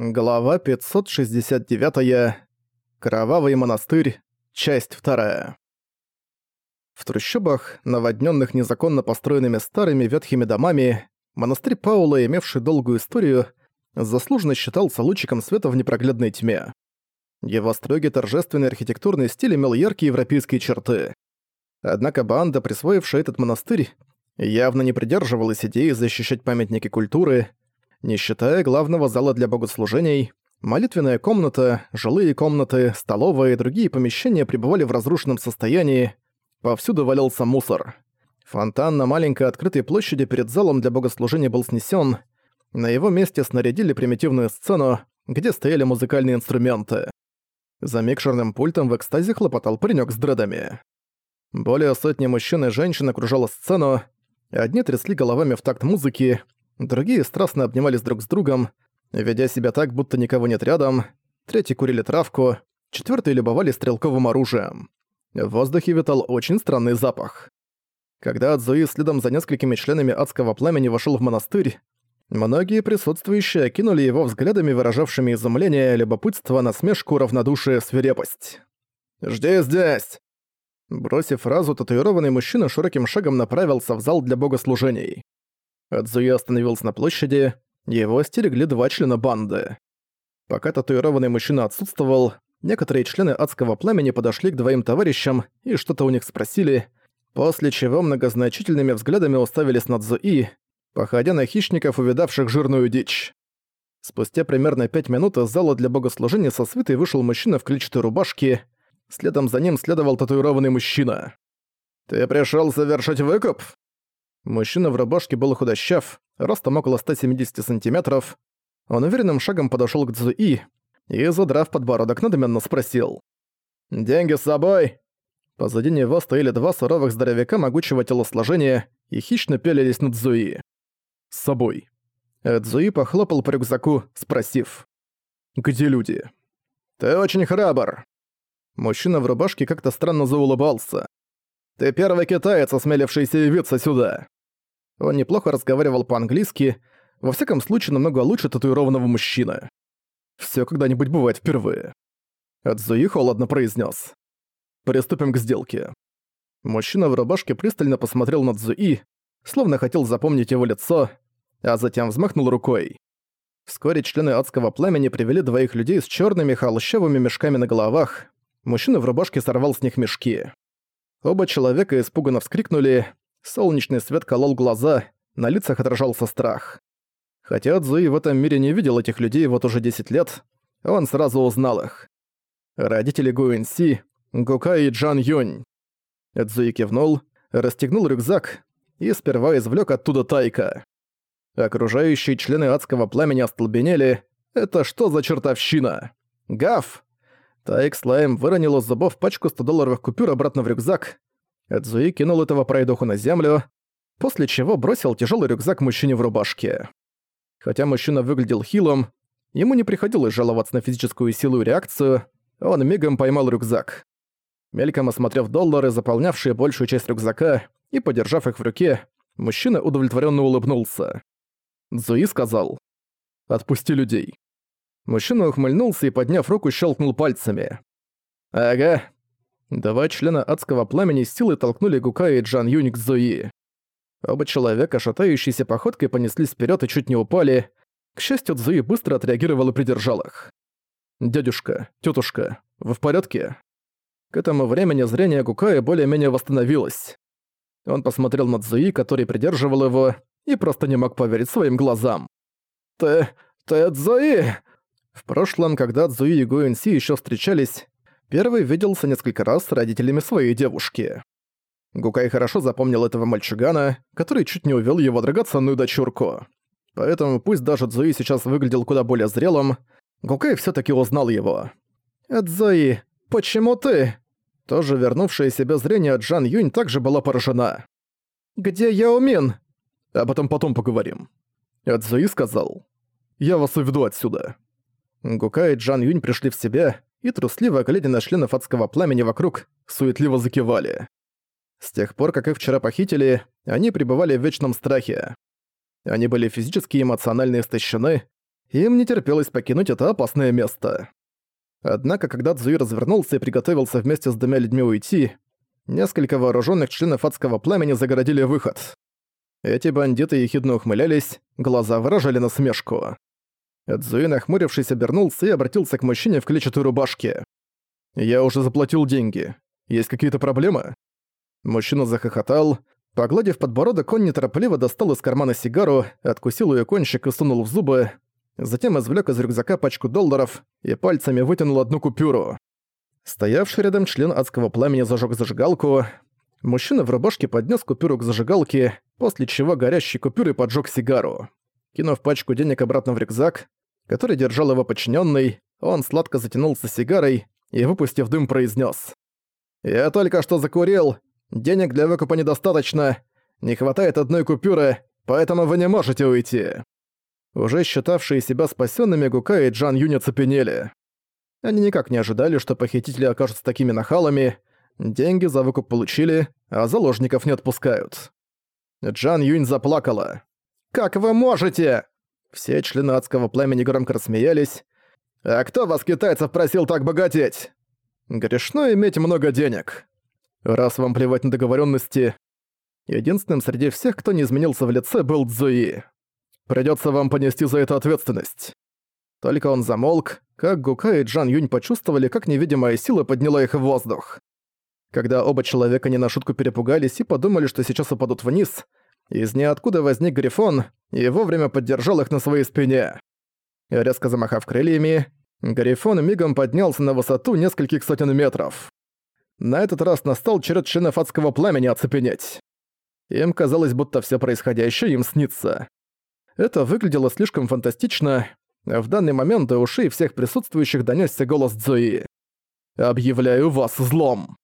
Глава 569. -я. Кровавый монастырь. Часть 2. В трущобах, наводненных незаконно построенными старыми ветхими домами, монастырь Паула, имевший долгую историю, заслуженно считался лучиком света в непроглядной тьме. Его строгий торжественный архитектурный стиль имел яркие европейские черты. Однако банда, присвоившая этот монастырь, явно не придерживалась идеи защищать памятники культуры, не считая главного зала для богослужений, молитвенная комната, жилые комнаты, столовая и другие помещения пребывали в разрушенном состоянии, повсюду валялся мусор. Фонтан на маленькой открытой площади перед залом для богослужения был снесен. На его месте снарядили примитивную сцену, где стояли музыкальные инструменты. За микшерным пультом в экстазе хлопотал паренёк с дредами. Более сотни мужчин и женщин окружала сцену, одни трясли головами в такт музыки, Другие страстно обнимались друг с другом, ведя себя так, будто никого нет рядом. Третьи курили травку, четвертые любовали стрелковым оружием. В воздухе витал очень странный запах. Когда Адзуи следом за несколькими членами адского пламени вошел в монастырь, многие присутствующие окинули его взглядами, выражавшими изумление, любопытство, насмешку, равнодушие, свирепость. «Жди здесь!» Бросив фразу, татуированный мужчина широким шагом направился в зал для богослужений. Адзуя остановился на площади, его стерегли два члена банды. Пока татуированный мужчина отсутствовал, некоторые члены адского пламени подошли к двоим товарищам и что-то у них спросили, после чего многозначительными взглядами уставились на Цзуи, походя на хищников, увидавших жирную дичь. Спустя примерно пять минут из зала для богослужения со свитой вышел мужчина в клетчатой рубашке, следом за ним следовал татуированный мужчина. «Ты пришел совершить выкуп?» Мужчина в рубашке был худощав, ростом около 170 сантиметров. Он уверенным шагом подошёл к Цзуи и, задрав подбородок, надменно спросил. «Деньги с собой?» Позади него стояли два суровых здоровяка могучего телосложения и хищно пялились на Цзуи. «С собой». Цзуи похлопал по рюкзаку, спросив. «Где люди?» «Ты очень храбр». Мужчина в рубашке как-то странно заулыбался. «Ты первый китаец, осмелившийся явиться сюда. Он неплохо разговаривал по-английски, во всяком случае намного лучше татуированного мужчины. Всё когда-нибудь бывает впервые. Адзуи холодно произнес: «Приступим к сделке». Мужчина в рубашке пристально посмотрел на Цзуи, словно хотел запомнить его лицо, а затем взмахнул рукой. Вскоре члены адского пламени привели двоих людей с черными холщавыми мешками на головах. Мужчина в рубашке сорвал с них мешки. Оба человека испуганно вскрикнули, Солнечный свет колол глаза, на лицах отражался страх. Хотя Цзуи в этом мире не видел этих людей вот уже 10 лет, он сразу узнал их. Родители Гуэнси, Гука и Джан Юнь. Цзуи кивнул, расстегнул рюкзак и сперва извлек оттуда Тайка. Окружающие члены адского пламени остолбенели. Это что за чертовщина? Гав! Тайк Слайм выронил из зубов пачку 100-долларовых купюр обратно в рюкзак, Эдзуи кинул этого пройдоху на землю, после чего бросил тяжелый рюкзак мужчине в рубашке. Хотя мужчина выглядел хилым, ему не приходилось жаловаться на физическую силу и реакцию, он мигом поймал рюкзак. Мельком осмотрев доллары, заполнявшие большую часть рюкзака, и подержав их в руке, мужчина удовлетворенно улыбнулся. Зуи сказал «Отпусти людей». Мужчина ухмыльнулся и, подняв руку, щелкнул пальцами. «Ага, Два члена адского пламени силой толкнули Гука и Джан Юнь к Зои. Оба человека, шатающейся походкой, понеслись вперед и чуть не упали. К счастью, Цзуи быстро отреагировал и придержал их. «Дядюшка, тетушка, вы в порядке?» К этому времени зрение Гукая более-менее восстановилось. Он посмотрел на Цзуи, который придерживал его, и просто не мог поверить своим глазам. «Ты... ты Цзуи!» В прошлом, когда Цзуи и Гуэнси еще встречались, Первый виделся несколько раз с родителями своей девушки. Гукай хорошо запомнил этого мальчугана, который чуть не увел его драгоценную дочурку. Поэтому пусть даже Цзуи сейчас выглядел куда более зрелым, Гукай все таки узнал его. «Цзуи, почему ты?» Тоже вернувшая себе зрение Джан Юнь также была поражена. «Где Яомин?» «Об этом потом поговорим». Цзуи сказал. «Я вас уведу отсюда». Гукай и Джан Юнь пришли в себя, и трусливо глядя на членов адского пламени вокруг, суетливо закивали. С тех пор, как их вчера похитили, они пребывали в вечном страхе. Они были физически и эмоционально истощены, Им не терпелось покинуть это опасное место. Однако, когда Цзуи развернулся и приготовился вместе с двумя людьми уйти, несколько вооруженных членов адского пламени загородили выход. Эти бандиты ехидно ухмылялись, глаза выражали насмешку. Цзуи, нахмурившись, обернулся и обратился к мужчине в клетчатой рубашке. «Я уже заплатил деньги. Есть какие-то проблемы?» Мужчина захохотал. Погладив подбородок, он неторопливо достал из кармана сигару, откусил ее кончик и сунул в зубы, затем извлек из рюкзака пачку долларов и пальцами вытянул одну купюру. Стоявший рядом член адского пламени зажег зажигалку. Мужчина в рубашке поднес купюру к зажигалке, после чего горящей купюрой поджег сигару. Кинув пачку денег обратно в рюкзак, который держал его подчиненный, он сладко затянулся сигарой и, выпустив дым, произнес: «Я только что закурил. Денег для выкупа недостаточно. Не хватает одной купюры, поэтому вы не можете уйти». Уже считавшие себя спасенными Гука и Джан Юни цепенели. Они никак не ожидали, что похитители окажутся такими нахалами. Деньги за выкуп получили, а заложников не отпускают. Джан Юнь заплакала. «Как вы можете?» Все члены адского пламени громко рассмеялись. «А кто вас, китайцев, просил так богатеть?» «Грешно иметь много денег. Раз вам плевать на договоренности, единственным среди всех, кто не изменился в лице, был Цзуи. Придется вам понести за это ответственность». Только он замолк, как Гука и Джан Юнь почувствовали, как невидимая сила подняла их в воздух. Когда оба человека не на шутку перепугались и подумали, что сейчас упадут вниз, из ниоткуда возник Грифон и вовремя поддержал их на своей спине. Резко замахав крыльями, Грифон мигом поднялся на высоту нескольких сотен метров. На этот раз настал черед членов адского пламени оцепенеть. Им казалось, будто все происходящее им снится. Это выглядело слишком фантастично. В данный момент до ушей всех присутствующих донёсся голос Цзуи. «Объявляю вас злом!»